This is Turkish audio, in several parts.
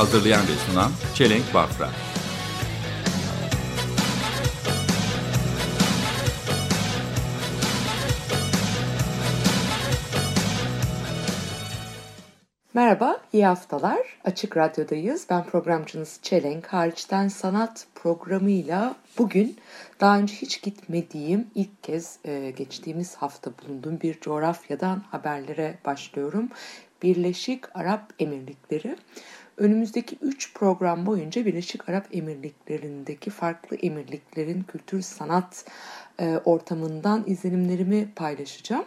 Hazırlayan ve sunan Çelenk Bafra. Merhaba, iyi haftalar. Açık Radyo'dayız. Ben programcınız Çelenk. Hariçten Sanat programıyla bugün daha önce hiç gitmediğim, ilk kez e, geçtiğimiz hafta bulunduğum bir coğrafyadan haberlere başlıyorum. Birleşik Arap Emirlikleri. Önümüzdeki 3 program boyunca Birleşik Arap Emirlikleri'ndeki farklı emirliklerin kültür sanat e, ortamından izlenimlerimi paylaşacağım.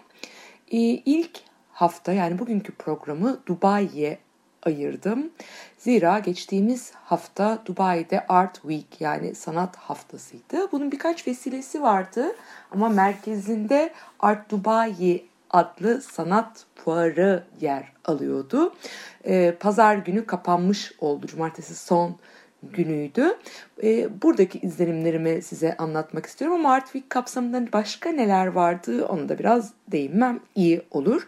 E, ilk hafta yani bugünkü programı Dubai'ye ayırdım. Zira geçtiğimiz hafta Dubai'de Art Week yani sanat haftasıydı. Bunun birkaç vesilesi vardı ama merkezinde Art Dubai adlı sanat fuarı yer alıyordu. Ee, Pazar günü kapanmış oldu. Cumartesi son günüydü. E, buradaki izlenimlerimi size anlatmak istiyorum ama Art Week kapsamında başka neler vardı onu da biraz değinmem iyi olur.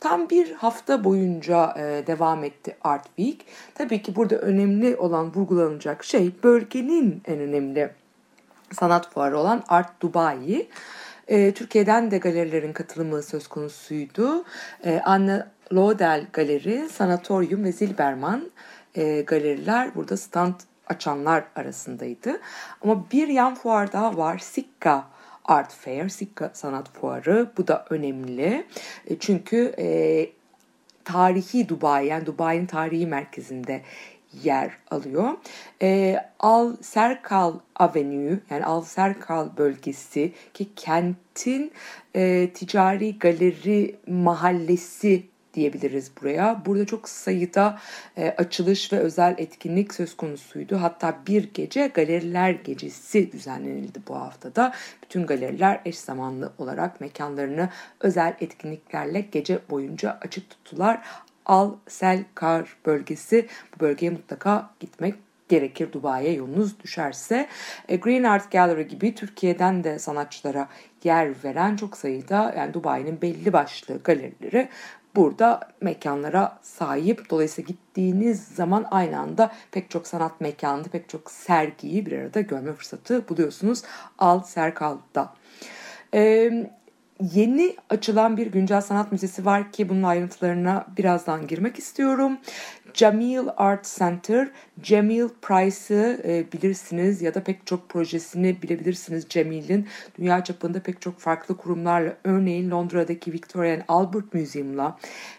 Tam bir hafta boyunca e, devam etti Art Week. Tabii ki burada önemli olan vurgulanacak şey bölgenin en önemli sanat fuarı olan Art Dubai. E, Türkiye'den de galerilerin katılımı söz konusuydu. E, Anne Lodel Galeri, Sanatoryum ve Zilberman e, galeriler burada stand açanlar arasındaydı. Ama bir yan fuar daha var. Sikka Art Fair, Sikka Sanat Fuarı. Bu da önemli. E, çünkü e, tarihi Dubai yani Dubai'nin tarihi merkezinde yer alıyor. E, Al Serkal Avenue yani Al Serkal bölgesi ki kentin e, ticari galeri mahallesi diyebiliriz buraya. Burada çok sayıda e, açılış ve özel etkinlik söz konusuydu. Hatta bir gece galeriler gecesi düzenlenildi bu haftada. Bütün galeriler eş zamanlı olarak mekanlarını özel etkinliklerle gece boyunca açık tuttular. Al Selkar bölgesi bu bölgeye mutlaka gitmek gerekir Dubai'ye yolunuz düşerse. E, Green Art Gallery gibi Türkiye'den de sanatçılara yer veren çok sayıda yani Dubai'nin belli başlı galerileri burada mekanlara sahip. Dolayısıyla gittiğiniz zaman aynı anda pek çok sanat mekanında pek çok sergiyi bir arada görme fırsatı buluyorsunuz. Al Serkal'da. Ee, yeni açılan bir güncel sanat müzesi var ki bunun ayrıntılarına birazdan girmek istiyorum. Jamil Art Center, Jamil Price'ı e, bilirsiniz ya da pek çok projesini bilebilirsiniz Jamil'in. Dünya çapında pek çok farklı kurumlarla örneğin Londra'daki Victoria and Albert Museum'la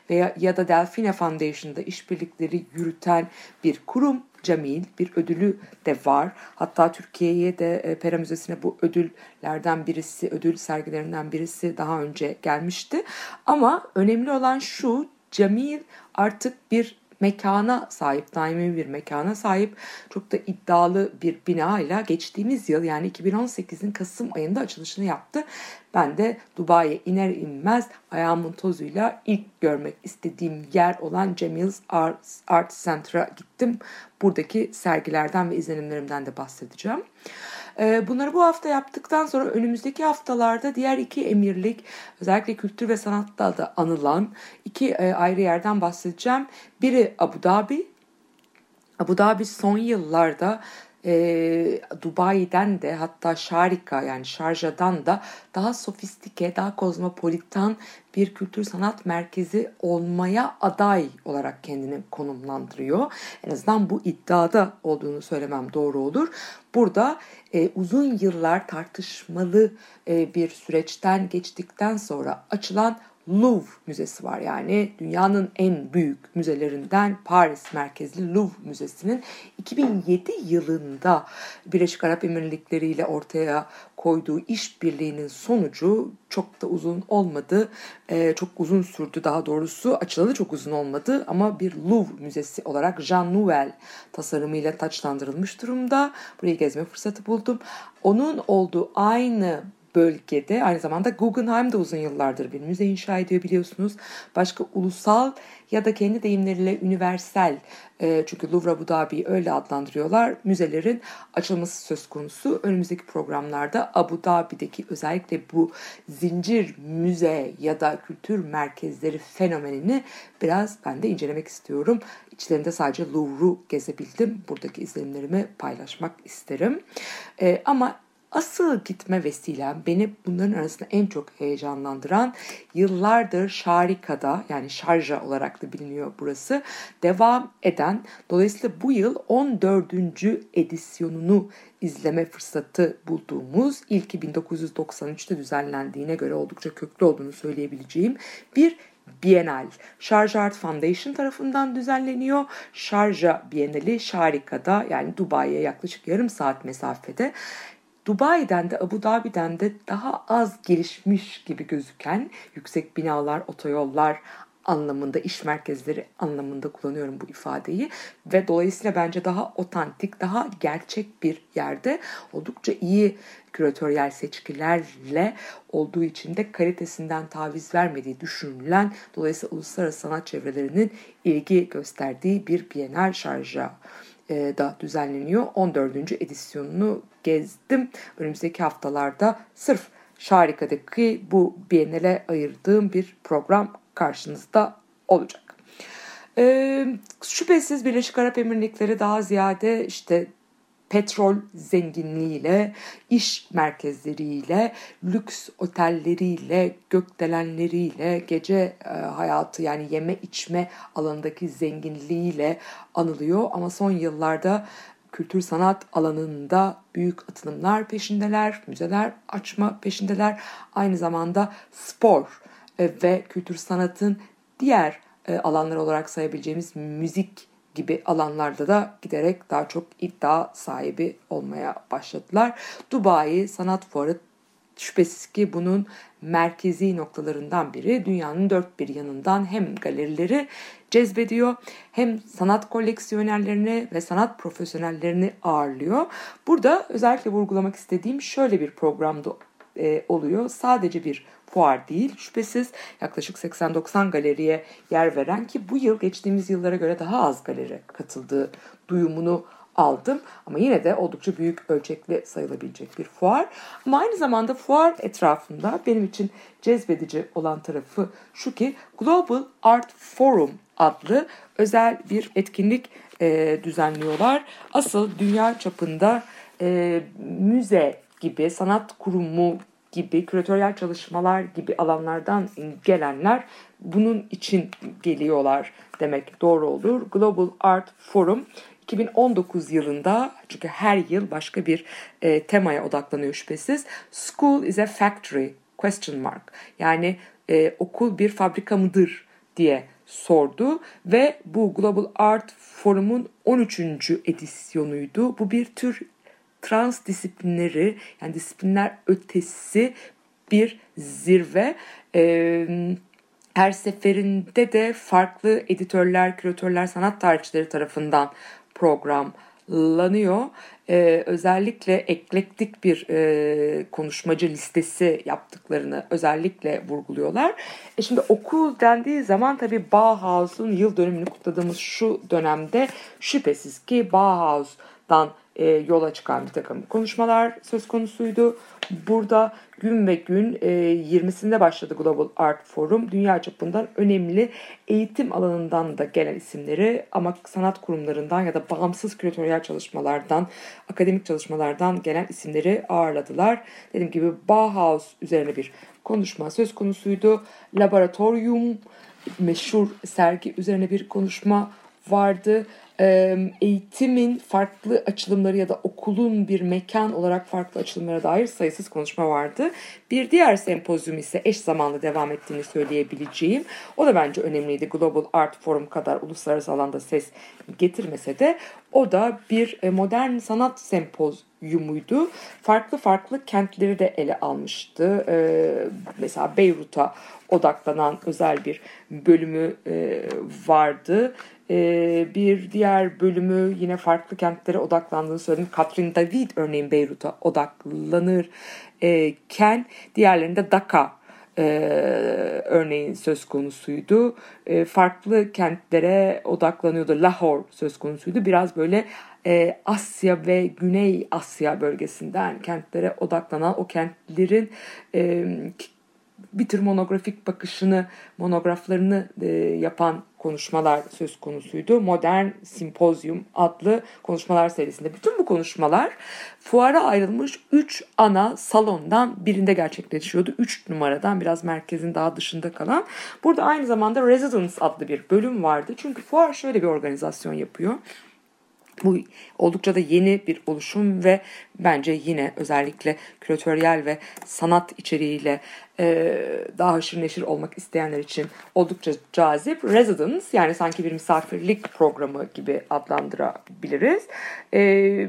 veya ya da Delphine Foundation'da işbirlikleri yürüten bir kurum. Camil bir ödülü de var. Hatta Türkiye'ye de e, Pera Müzesi'ne bu ödüllerden birisi, ödül sergilerinden birisi daha önce gelmişti. Ama önemli olan şu, Camil artık bir mekana sahip, daimi bir mekana sahip çok da iddialı bir binayla geçtiğimiz yıl yani 2018'in Kasım ayında açılışını yaptı. Ben de Dubai'ye iner inmez ayağımın tozuyla ilk görmek istediğim yer olan Cemil's Art, Art Center'a gittim. Buradaki sergilerden ve izlenimlerimden de bahsedeceğim. Bunları bu hafta yaptıktan sonra önümüzdeki haftalarda diğer iki emirlik özellikle kültür ve sanatta da anılan iki ayrı yerden bahsedeceğim. Biri Abu Dhabi. Abu Dhabi son yıllarda e, Dubai'den de hatta Şarika yani Şarja'dan da daha sofistike, daha kozmopolitan bir kültür sanat merkezi olmaya aday olarak kendini konumlandırıyor. En azından bu iddiada olduğunu söylemem doğru olur. Burada e, uzun yıllar tartışmalı e, bir süreçten geçtikten sonra açılan Louvre Müzesi var. Yani dünyanın en büyük müzelerinden Paris merkezli Louvre Müzesi'nin 2007 yılında Birleşik Arap Emirlikleri ile ortaya koyduğu işbirliğinin sonucu çok da uzun olmadı. Ee, çok uzun sürdü daha doğrusu. Açılalı çok uzun olmadı ama bir Louvre Müzesi olarak Jean Nouvel tasarımıyla taçlandırılmış durumda. Burayı gezme fırsatı buldum. Onun olduğu aynı bölgede aynı zamanda Guggenheim de uzun yıllardır bir müze inşa ediyor biliyorsunuz. Başka ulusal ya da kendi deyimleriyle üniversal e, çünkü Louvre Abu Dhabi'yi öyle adlandırıyorlar. Müzelerin açılması söz konusu. Önümüzdeki programlarda Abu Dhabi'deki özellikle bu zincir müze ya da kültür merkezleri fenomenini biraz ben de incelemek istiyorum. İçlerinde sadece Louvre'u gezebildim. Buradaki izlenimlerimi paylaşmak isterim. E, ama Asıl gitme vesilem beni bunların arasında en çok heyecanlandıran yıllardır Şarika'da yani Şarja olarak da biliniyor burası devam eden dolayısıyla bu yıl 14. edisyonunu izleme fırsatı bulduğumuz ilki 1993'te düzenlendiğine göre oldukça köklü olduğunu söyleyebileceğim bir Bienal. Sharjah Art Foundation tarafından düzenleniyor. Sharjah Bienali Şarika'da yani Dubai'ye yaklaşık yarım saat mesafede Dubai'den de Abu Dhabi'den de daha az gelişmiş gibi gözüken yüksek binalar, otoyollar anlamında, iş merkezleri anlamında kullanıyorum bu ifadeyi. Ve dolayısıyla bence daha otantik, daha gerçek bir yerde oldukça iyi küratöryel seçkilerle olduğu için de kalitesinden taviz vermediği düşünülen dolayısıyla uluslararası sanat çevrelerinin ilgi gösterdiği bir Bienal şarja e, da düzenleniyor. 14. edisyonunu gezdim. Önümüzdeki haftalarda sırf Şarika'daki bu Biennale ayırdığım bir program karşınızda olacak. Ee, şüphesiz Birleşik Arap Emirlikleri daha ziyade işte petrol zenginliğiyle, iş merkezleriyle, lüks otelleriyle, gökdelenleriyle, gece e, hayatı yani yeme içme alanındaki zenginliğiyle anılıyor. Ama son yıllarda kültür sanat alanında büyük atılımlar peşindeler, müzeler açma peşindeler. Aynı zamanda spor e, ve kültür sanatın diğer e, alanlar olarak sayabileceğimiz müzik gibi alanlarda da giderek daha çok iddia sahibi olmaya başladılar. Dubai Sanat Fuarı şüphesiz ki bunun merkezi noktalarından biri. Dünyanın dört bir yanından hem galerileri cezbediyor hem sanat koleksiyonerlerini ve sanat profesyonellerini ağırlıyor. Burada özellikle vurgulamak istediğim şöyle bir programda e, oluyor. Sadece bir fuar değil şüphesiz yaklaşık 80-90 galeriye yer veren ki bu yıl geçtiğimiz yıllara göre daha az galeri katıldığı duyumunu aldım. Ama yine de oldukça büyük ölçekli sayılabilecek bir fuar. Ama aynı zamanda fuar etrafında benim için cezbedici olan tarafı şu ki Global Art Forum adlı özel bir etkinlik e, düzenliyorlar. Asıl dünya çapında e, müze gibi, sanat kurumu gibi, küratöryel çalışmalar gibi alanlardan gelenler bunun için geliyorlar demek doğru olur. Global Art Forum 2019 yılında çünkü her yıl başka bir e, temaya odaklanıyor şüphesiz. School is a factory question mark. Yani e, okul bir fabrika mıdır diye sordu ve bu Global Art Forum'un 13. edisyonuydu. Bu bir tür transdisiplinleri yani disiplinler ötesi bir zirve. Her seferinde de farklı editörler, küratörler, sanat tarihçileri tarafından programlanıyor. Ee, özellikle eklektik bir e, konuşmacı listesi yaptıklarını özellikle vurguluyorlar. E şimdi okul dendiği zaman tabii Bauhaus'un yıl dönümünü kutladığımız şu dönemde şüphesiz ki Bauhaus'dan e, yola çıkan bir takım konuşmalar söz konusuydu. Burada gün ve gün e, 20'sinde başladı Global Art Forum. Dünya çapından önemli eğitim alanından da gelen isimleri ama sanat kurumlarından ya da bağımsız küratöryel çalışmalardan, akademik çalışmalardan gelen isimleri ağırladılar. Dediğim gibi Bauhaus üzerine bir konuşma söz konusuydu. Laboratorium meşhur sergi üzerine bir konuşma vardı. Eğitimin farklı açılımları ya da okul okulun bir mekan olarak farklı açılımlara dair sayısız konuşma vardı. Bir diğer sempozyum ise eş zamanlı devam ettiğini söyleyebileceğim. O da bence önemliydi. Global Art Forum kadar uluslararası alanda ses getirmese de o da bir e, modern sanat sempozyumuydu. Farklı farklı kentleri de ele almıştı. Ee, mesela Beyrut'a odaklanan özel bir bölümü e, vardı. Ee, bir diğer bölümü yine farklı kentlere odaklandığını söyledim. Catherine David örneğin Beyrut'a odaklanırken diğerlerinde Dakar e, örneğin söz konusuydu. E, farklı kentlere odaklanıyordu. Lahore söz konusuydu. Biraz böyle e, Asya ve Güney Asya bölgesinden kentlere odaklanan o kentlerin e, bir tür monografik bakışını, monograflarını e, yapan konuşmalar söz konusuydu. Modern Simpozyum adlı konuşmalar serisinde. Bütün bu konuşmalar fuara ayrılmış 3 ana salondan birinde gerçekleşiyordu. 3 numaradan biraz merkezin daha dışında kalan. Burada aynı zamanda Residence adlı bir bölüm vardı. Çünkü fuar şöyle bir organizasyon yapıyor. Bu oldukça da yeni bir oluşum ve bence yine özellikle küratöryel ve sanat içeriğiyle e, daha haşır neşir olmak isteyenler için oldukça cazip. Residence yani sanki bir misafirlik programı gibi adlandırabiliriz. E,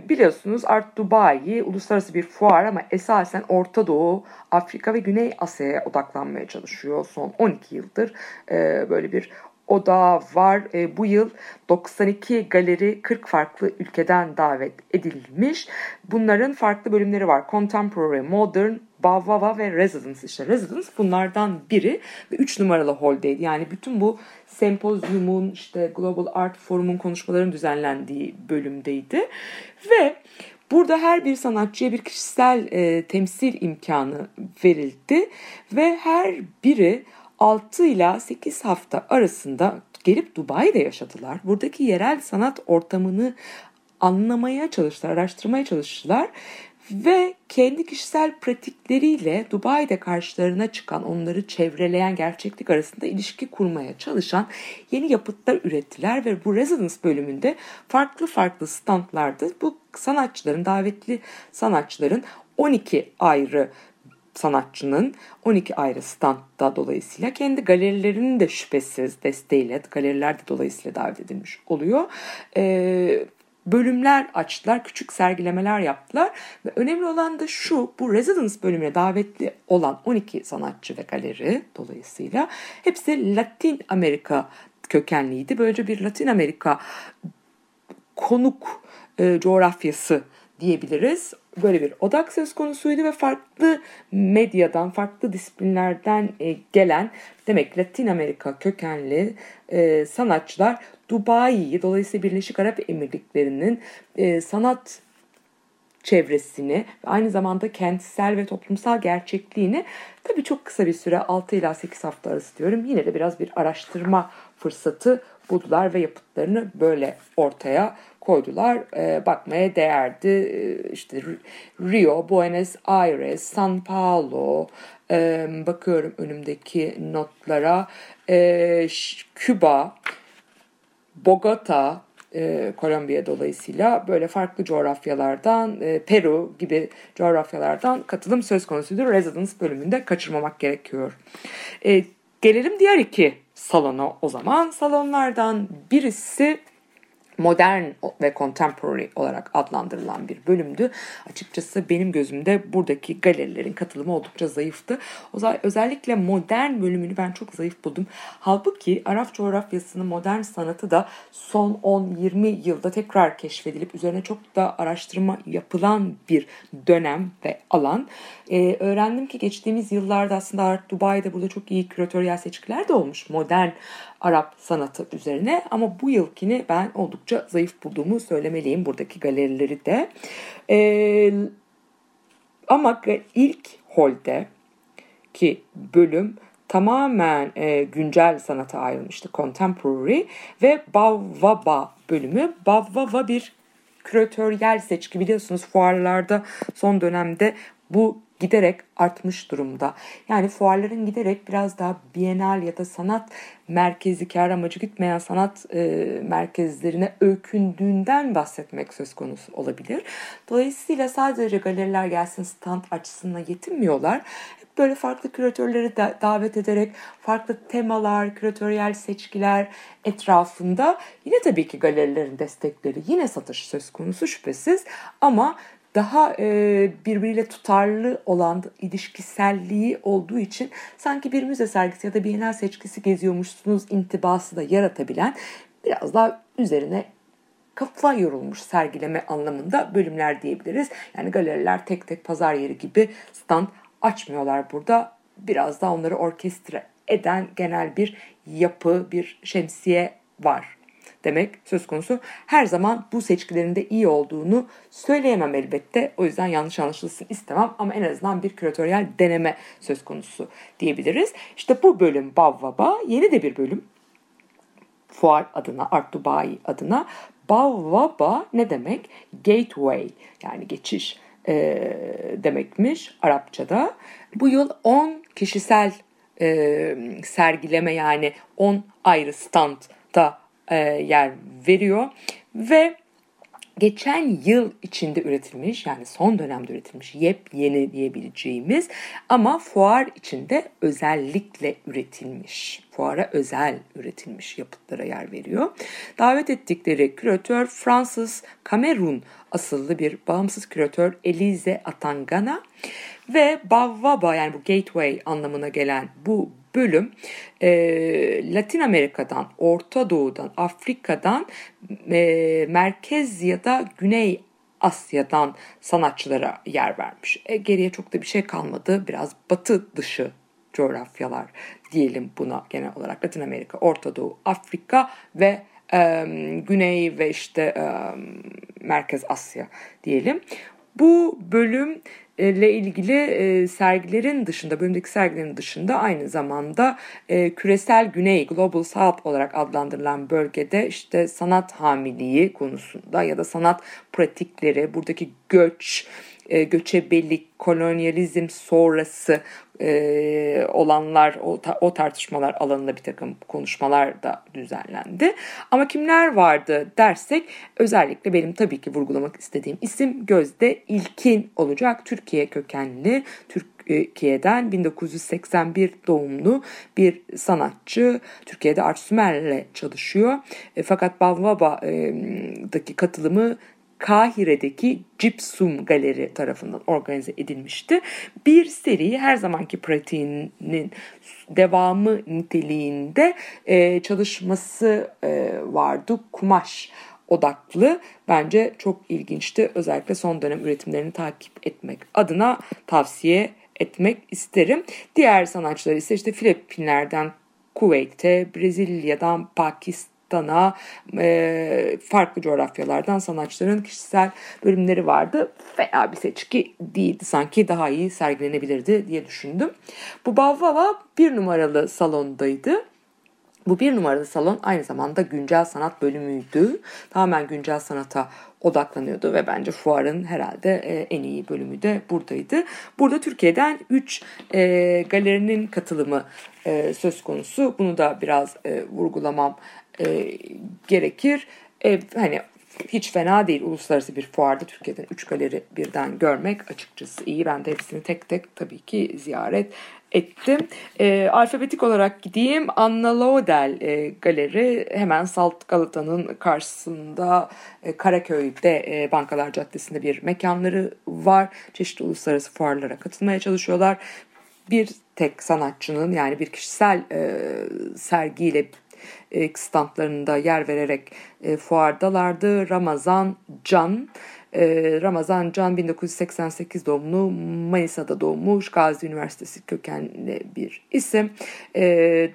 biliyorsunuz Art Dubai uluslararası bir fuar ama esasen Orta Doğu, Afrika ve Güney Asya'ya odaklanmaya çalışıyor. Son 12 yıldır e, böyle bir o da var. E, bu yıl 92 galeri 40 farklı ülkeden davet edilmiş. Bunların farklı bölümleri var. Contemporary, Modern, Bavava ve Residence. İşte Residence bunlardan biri ve 3 numaralı holdeydi. Yani bütün bu sempozyumun işte Global Art Forum'un konuşmaların düzenlendiği bölümdeydi. Ve Burada her bir sanatçıya bir kişisel e, temsil imkanı verildi ve her biri 6 ila 8 hafta arasında gelip Dubai'de yaşadılar. Buradaki yerel sanat ortamını anlamaya çalıştılar, araştırmaya çalıştılar ve kendi kişisel pratikleriyle Dubai'de karşılarına çıkan, onları çevreleyen gerçeklik arasında ilişki kurmaya çalışan yeni yapıtlar ürettiler ve bu Residence bölümünde farklı farklı standlarda bu sanatçıların, davetli sanatçıların 12 ayrı sanatçının 12 ayrı standda dolayısıyla kendi galerilerinin de şüphesiz desteğiyle galeriler de dolayısıyla davet edilmiş oluyor. Ee, bölümler açtılar, küçük sergilemeler yaptılar ve önemli olan da şu, bu Residence bölümüne davetli olan 12 sanatçı ve galeri dolayısıyla hepsi Latin Amerika kökenliydi. Böylece bir Latin Amerika konuk e, coğrafyası diyebiliriz. Böyle bir odak söz konusuydu ve farklı medyadan, farklı disiplinlerden e, gelen demek Latin Amerika kökenli e, sanatçılar Dubai'yi dolayısıyla Birleşik Arap Emirlikleri'nin e, sanat çevresini ve aynı zamanda kentsel ve toplumsal gerçekliğini tabii çok kısa bir süre 6 ila 8 hafta arası diyorum yine de biraz bir araştırma fırsatı buldular ve yapıtlarını böyle ortaya koydular. E, bakmaya değerdi. E, işte Rio, Buenos Aires, San Paulo, e, bakıyorum önümdeki notlara, e, Küba, Bogota, e, Kolombiya dolayısıyla böyle farklı coğrafyalardan, e, Peru gibi coğrafyalardan katılım söz konusuydu. Residence bölümünde kaçırmamak gerekiyor. E, gelelim diğer iki salona o zaman. Salonlardan birisi modern ve contemporary olarak adlandırılan bir bölümdü. Açıkçası benim gözümde buradaki galerilerin katılımı oldukça zayıftı. Özellikle modern bölümünü ben çok zayıf buldum. Halbuki Arap coğrafyasının modern sanatı da son 10-20 yılda tekrar keşfedilip üzerine çok da araştırma yapılan bir dönem ve alan. Ee, öğrendim ki geçtiğimiz yıllarda aslında Art Dubai'de burada çok iyi küratöryel seçkiler de olmuş modern Arap sanatı üzerine ama bu yılkini ben oldukça zayıf bulduğumu söylemeliyim buradaki galerileri de. Ee, ama ilk holde ki bölüm tamamen e, güncel sanata ayrılmıştı. Contemporary ve Bavvaba bölümü. Bavvaba bir küratöryel seçki biliyorsunuz fuarlarda son dönemde bu giderek artmış durumda. Yani fuarların giderek biraz daha bienal ya da sanat merkezi kar amacı gitmeyen sanat e, merkezlerine öykündüğünden bahsetmek söz konusu olabilir. Dolayısıyla sadece galeriler gelsin stand açısından yetinmiyorlar. Hep böyle farklı küratörleri da, davet ederek farklı temalar, küratöryel seçkiler etrafında yine tabii ki galerilerin destekleri yine satış söz konusu şüphesiz ama daha e, birbiriyle tutarlı olan ilişkiselliği olduğu için sanki bir müze sergisi ya da bir bienal seçkisi geziyormuşsunuz intibası da yaratabilen biraz daha üzerine kafa yorulmuş sergileme anlamında bölümler diyebiliriz. Yani galeriler tek tek pazar yeri gibi stand açmıyorlar burada. Biraz daha onları orkestra eden genel bir yapı, bir şemsiye var demek söz konusu. Her zaman bu seçkilerinde iyi olduğunu söyleyemem elbette. O yüzden yanlış anlaşılsın istemem ama en azından bir küratöryel deneme söz konusu diyebiliriz. İşte bu bölüm Bavvaba yeni de bir bölüm. Fuar adına, Art Dubai adına. Bavvaba ne demek? Gateway yani geçiş e, demekmiş Arapçada. Bu yıl 10 kişisel e, sergileme yani 10 ayrı standta e, yer veriyor ve geçen yıl içinde üretilmiş yani son dönemde üretilmiş yepyeni diyebileceğimiz ama fuar içinde özellikle üretilmiş, fuara özel üretilmiş yapıtlara yer veriyor. Davet ettikleri küratör Fransız Cameron asıllı bir bağımsız küratör Elize Atangana ve Bavvaba yani bu gateway anlamına gelen bu bölüm e, Latin Amerika'dan, Orta Doğu'dan, Afrika'dan, e, Merkez ya da Güney Asya'dan sanatçılara yer vermiş. E, geriye çok da bir şey kalmadı. Biraz batı dışı coğrafyalar diyelim buna genel olarak. Latin Amerika, Orta Doğu, Afrika ve e, Güney ve işte e, Merkez Asya diyelim. Bu bölüm ile ilgili e, sergilerin dışında, bölümdeki sergilerin dışında aynı zamanda e, küresel güney, Global South olarak adlandırılan bölgede işte sanat hamiliği konusunda ya da sanat pratikleri, buradaki göç, e, göçebelik, kolonyalizm sonrası e, olanlar, o, tartışmalar alanında bir takım konuşmalar da düzenlendi. Ama kimler vardı dersek özellikle benim tabii ki vurgulamak istediğim isim Gözde İlkin olacak. Türkiye kökenli, Türkiye'den 1981 doğumlu bir sanatçı. Türkiye'de Art Sümer'le çalışıyor. E, fakat Bavvaba'daki katılımı Kahire'deki Gypsum Galeri tarafından organize edilmişti. Bir seri her zamanki pratiğinin devamı niteliğinde e, çalışması e, vardı. Kumaş odaklı bence çok ilginçti. Özellikle son dönem üretimlerini takip etmek adına tavsiye etmek isterim. Diğer sanatçılar ise işte Filipinler'den Kuveyt'te, Brezilya'dan Pakistan Dana e, farklı coğrafyalardan sanatçıların kişisel bölümleri vardı. Fena bir seçki değildi sanki daha iyi sergilenebilirdi diye düşündüm. Bu Bavvava bir numaralı salondaydı. Bu bir numaralı salon aynı zamanda güncel sanat bölümüydü. Tamamen güncel sanata odaklanıyordu ve bence fuarın herhalde en iyi bölümü de buradaydı. Burada Türkiye'den 3 e, galerinin katılımı söz konusu. Bunu da biraz vurgulamam e, gerekir. E, hani hiç fena değil uluslararası bir fuarda Türkiye'den 3 galeri birden görmek açıkçası iyi. Ben de hepsini tek tek tabii ki ziyaret ettim. E, alfabetik olarak gideyim. Anna Laudel e, galeri hemen Salt Galata'nın karşısında e, Karaköy'de e, Bankalar Caddesi'nde bir mekanları var. Çeşitli uluslararası fuarlara katılmaya çalışıyorlar. Bir tek sanatçının yani bir kişisel e, sergiyle e, standlarında yer vererek e, fuardalardı. Ramazan Can e, Ramazan Can 1988 doğumlu Manisa'da doğmuş Gazi Üniversitesi kökenli bir isim. E,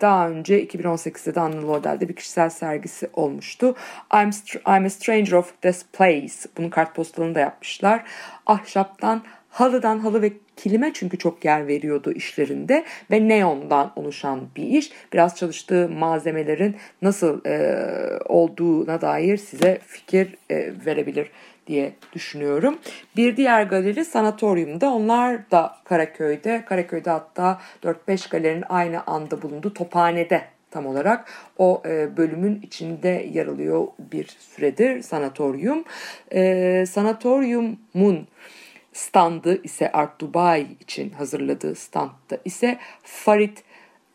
daha önce 2018'de de Anna bir kişisel sergisi olmuştu. I'm, I'm a Stranger of This Place. Bunun kartpostalını da yapmışlar. Ahşaptan halıdan halı ve kilime çünkü çok yer veriyordu işlerinde ve neondan oluşan bir iş. Biraz çalıştığı malzemelerin nasıl e, olduğuna dair size fikir e, verebilir diye düşünüyorum. Bir diğer galeri sanatoryumda. Onlar da Karaköy'de. Karaköy'de hatta 4-5 galerinin aynı anda bulunduğu Tophane'de tam olarak o e, bölümün içinde yer alıyor bir süredir sanatoryum. E, sanatoryumun standı ise Art Dubai için hazırladığı standta ise Farid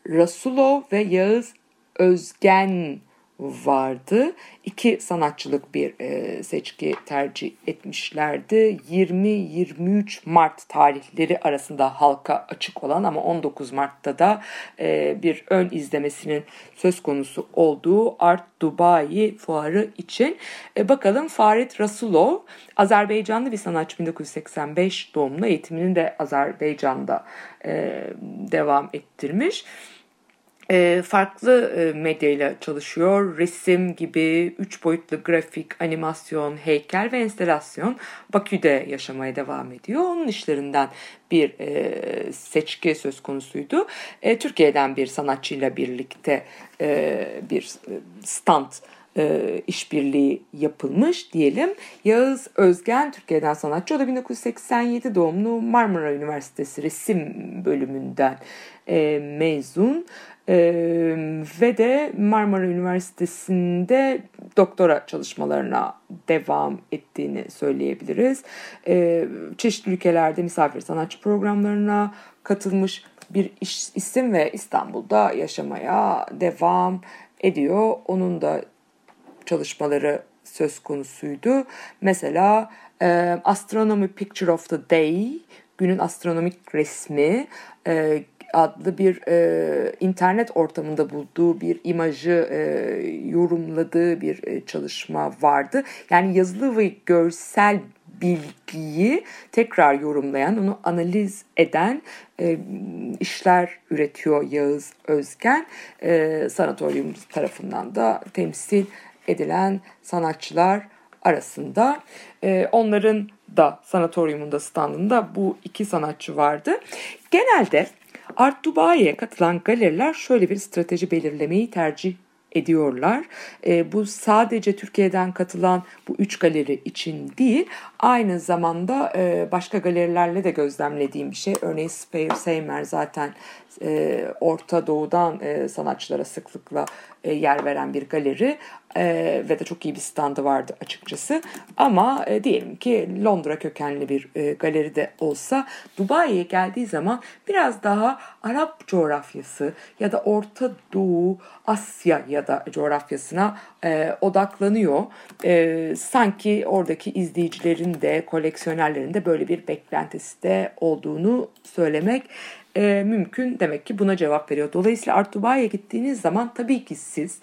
Rasulov ve Yağız Özgen vardı. İki sanatçılık bir e, seçki tercih etmişlerdi. 20-23 Mart tarihleri arasında halka açık olan ama 19 Mart'ta da e, bir ön izlemesinin söz konusu olduğu Art Dubai fuarı için. E, bakalım Farid Rasulov Azerbaycanlı bir sanatçı 1985 doğumlu eğitimini de Azerbaycan'da e, devam ettirmiş e, farklı e, medyayla çalışıyor. Resim gibi üç boyutlu grafik, animasyon, heykel ve enstelasyon Bakü'de yaşamaya devam ediyor. Onun işlerinden bir e, seçki söz konusuydu. E, Türkiye'den bir sanatçıyla birlikte e, bir stand e, işbirliği yapılmış diyelim. Yağız Özgen Türkiye'den sanatçı. O da 1987 doğumlu Marmara Üniversitesi resim bölümünden e, mezun. Ee, ve de Marmara Üniversitesi'nde doktora çalışmalarına devam ettiğini söyleyebiliriz. Ee, çeşitli ülkelerde misafir sanatçı programlarına katılmış bir iş, isim ve İstanbul'da yaşamaya devam ediyor. Onun da çalışmaları söz konusuydu. Mesela e, Astronomy Picture of the Day, günün astronomik resmi, e, adlı bir e, internet ortamında bulduğu bir imajı e, yorumladığı bir e, çalışma vardı. Yani yazılı ve görsel bilgiyi tekrar yorumlayan, onu analiz eden e, işler üretiyor Yağız Özgen. E, sanatoryum tarafından da temsil edilen sanatçılar arasında. E, onların da sanatoryumunda standında bu iki sanatçı vardı. Genelde Art Dubai'ye katılan galeriler şöyle bir strateji belirlemeyi tercih ediyorlar. E, bu sadece Türkiye'den katılan bu üç galeri için değil, aynı zamanda e, başka galerilerle de gözlemlediğim bir şey. Örneğin Speyer Seymer zaten e, Orta Doğu'dan e, sanatçılara sıklıkla e, yer veren bir galeri e, ve de çok iyi bir standı vardı açıkçası. Ama e, diyelim ki Londra kökenli bir e, galeri de olsa Dubai'ye geldiği zaman biraz daha Arap coğrafyası ya da Orta Doğu, Asya ya da coğrafyasına e, odaklanıyor. E, sanki oradaki izleyicilerin de koleksiyonerlerin de böyle bir beklentisi de olduğunu söylemek e, mümkün. Demek ki buna cevap veriyor. Dolayısıyla Art Dubai'ye gittiğiniz zaman tabii ki siz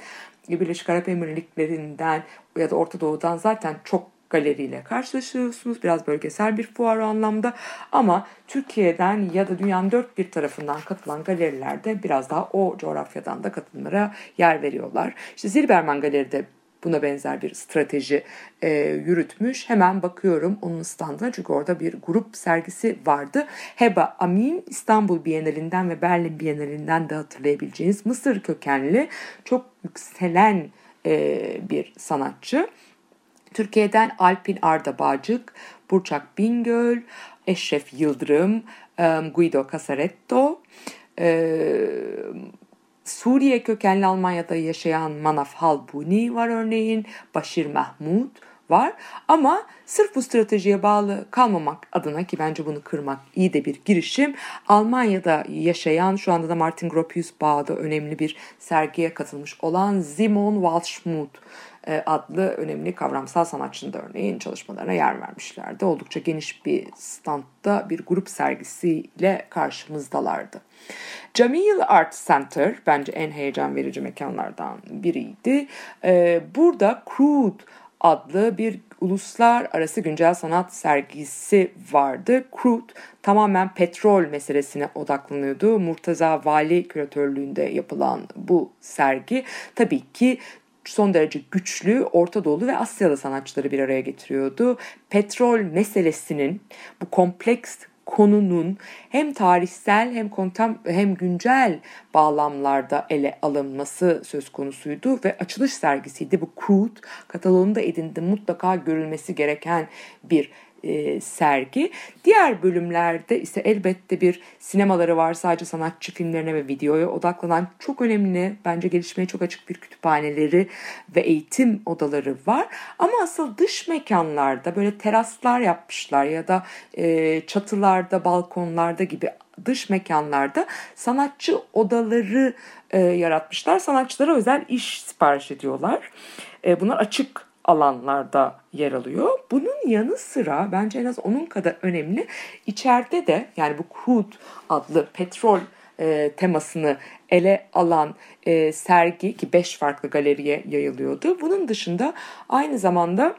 Birleşik Arap Emirlikleri'nden ya da Orta Doğu'dan zaten çok galeriyle karşılaşıyorsunuz. Biraz bölgesel bir fuar o anlamda. Ama Türkiye'den ya da dünyanın dört bir tarafından katılan galerilerde biraz daha o coğrafyadan da katılımlara yer veriyorlar. İşte Zilberman Galeri de buna benzer bir strateji e, yürütmüş. Hemen bakıyorum onun standına çünkü orada bir grup sergisi vardı. Heba Amin İstanbul Bienalinden ve Berlin Bienalinden de hatırlayabileceğiniz Mısır kökenli çok yükselen e, bir sanatçı. Türkiye'den Alpin Arda Bağcık, Burçak Bingöl, Eşref Yıldırım, Guido Casaretto, Suriye kökenli Almanya'da yaşayan Manaf Halbuni var örneğin, Başir Mahmud var. Ama sırf bu stratejiye bağlı kalmamak adına ki bence bunu kırmak iyi de bir girişim. Almanya'da yaşayan şu anda da Martin Gropius Bağ'da önemli bir sergiye katılmış olan Simon Waldschmuth e, adlı önemli kavramsal sanatçının da örneğin çalışmalarına yer vermişlerdi. Oldukça geniş bir standta bir grup sergisiyle karşımızdalardı. Jamil Art Center bence en heyecan verici mekanlardan biriydi. E, burada Crude adlı bir uluslararası güncel sanat sergisi vardı. Crude tamamen petrol meselesine odaklanıyordu. Murtaza Vali küratörlüğünde yapılan bu sergi tabii ki son derece güçlü Orta Doğulu ve Asyalı sanatçıları bir araya getiriyordu. Petrol meselesinin bu kompleks konunun hem tarihsel hem kontem hem güncel bağlamlarda ele alınması söz konusuydu ve açılış sergisiydi. Bu Crude Katalon'da edindi mutlaka görülmesi gereken bir e, sergi. Diğer bölümlerde ise elbette bir sinemaları var. Sadece sanatçı filmlerine ve videoya odaklanan çok önemli, bence gelişmeye çok açık bir kütüphaneleri ve eğitim odaları var. Ama asıl dış mekanlarda böyle teraslar yapmışlar ya da e, çatılarda, balkonlarda gibi dış mekanlarda sanatçı odaları e, yaratmışlar. Sanatçılara özel iş sipariş ediyorlar. Bunlar açık alanlarda yer alıyor. Bunun yanı sıra bence en az onun kadar önemli içeride de yani bu crude adlı petrol e, temasını ele alan e, sergi ki beş farklı galeriye yayılıyordu. Bunun dışında aynı zamanda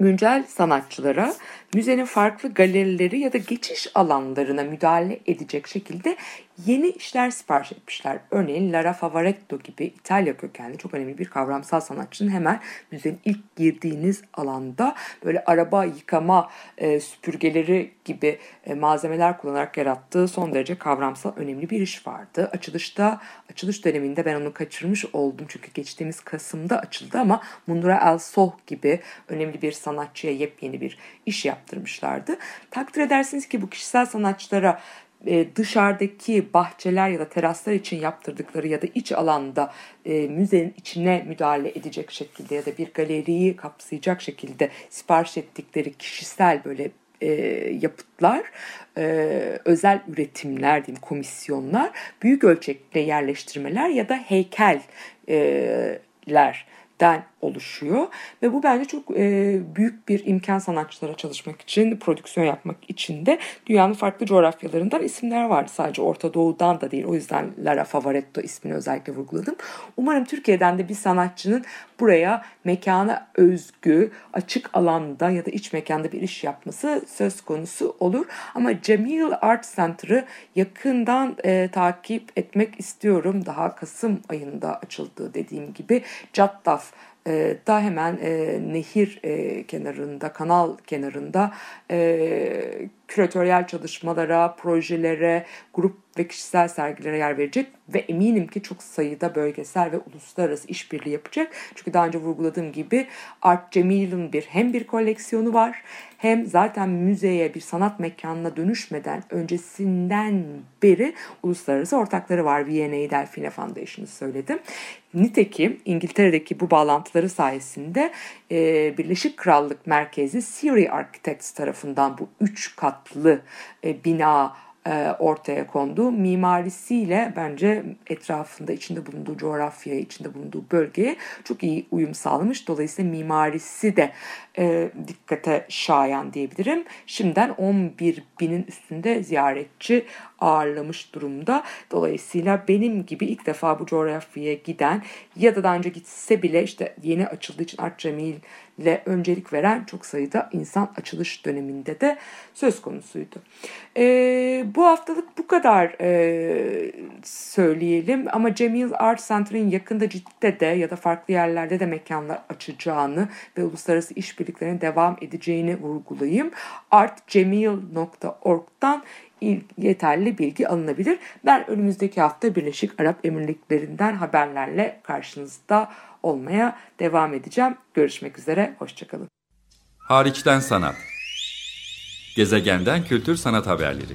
güncel sanatçılara müzenin farklı galerileri ya da geçiş alanlarına müdahale edecek şekilde yeni işler sipariş etmişler. Örneğin Lara Favaretto gibi İtalya kökenli çok önemli bir kavramsal sanatçının hemen müzenin ilk girdiğiniz alanda böyle araba yıkama e, süpürgeleri gibi e, malzemeler kullanarak yarattığı son derece kavramsal önemli bir iş vardı. Açılışta, açılış döneminde ben onu kaçırmış oldum çünkü geçtiğimiz Kasım'da açıldı ama Mundura El Soh gibi önemli bir sanatçıya yepyeni bir iş yaptırmışlardı. Takdir edersiniz ki bu kişisel sanatçılara e, dışarıdaki bahçeler ya da teraslar için yaptırdıkları ya da iç alanda e, müzenin içine müdahale edecek şekilde ya da bir galeriyi kapsayacak şekilde sipariş ettikleri kişisel böyle e, yapıtlar, e, özel üretimler diyeyim komisyonlar, büyük ölçekli yerleştirmeler ya da heykeller den oluşuyor ve bu bence çok e, büyük bir imkan sanatçılara çalışmak için, prodüksiyon yapmak için de dünyanın farklı coğrafyalarından isimler vardı. Sadece Orta Doğu'dan da değil. O yüzden Lara Favaretto ismini özellikle vurguladım. Umarım Türkiye'den de bir sanatçının buraya mekana özgü, açık alanda ya da iç mekanda bir iş yapması söz konusu olur. Ama Cemil Art Center'ı yakından e, takip etmek istiyorum. Daha Kasım ayında açıldı dediğim gibi. Caddaf e, da hemen e, nehir e, kenarında, kanal kenarında e, küratöryel çalışmalara, projelere, grup ve kişisel sergilere yer verecek ve eminim ki çok sayıda bölgesel ve uluslararası işbirliği yapacak. Çünkü daha önce vurguladığım gibi Art Cemil'in bir hem bir koleksiyonu var hem zaten müzeye bir sanat mekanına dönüşmeden öncesinden beri uluslararası ortakları var. V&A Delfine Foundation'ı söyledim. Nitekim İngiltere'deki bu bağlantıları sayesinde e, Birleşik Krallık merkezi Siri Architects tarafından bu üç katlı e, bina e, ortaya kondu. Mimarisiyle bence etrafında içinde bulunduğu coğrafyaya, içinde bulunduğu bölgeye çok iyi uyum sağlamış. Dolayısıyla mimarisi de e, dikkate şayan diyebilirim. Şimdiden 11 binin üstünde ziyaretçi ağırlamış durumda. Dolayısıyla benim gibi ilk defa bu coğrafyaya giden ya da daha önce gitse bile işte yeni açıldığı için Art Cemil ile öncelik veren çok sayıda insan açılış döneminde de söz konusuydu. E, bu haftalık bu kadar e, söyleyelim ama Cemil Art Center'ın yakında ciddi de ya da farklı yerlerde de mekanlar açacağını ve uluslararası işbirliklerine devam edeceğini vurgulayayım. artcemil.org'dan yeterli bilgi alınabilir. Ben önümüzdeki hafta Birleşik Arap Emirlikleri'nden haberlerle karşınızda olmaya devam edeceğim. Görüşmek üzere, hoşçakalın. Hariçten sanat. Gezegenden kültür sanat haberleri.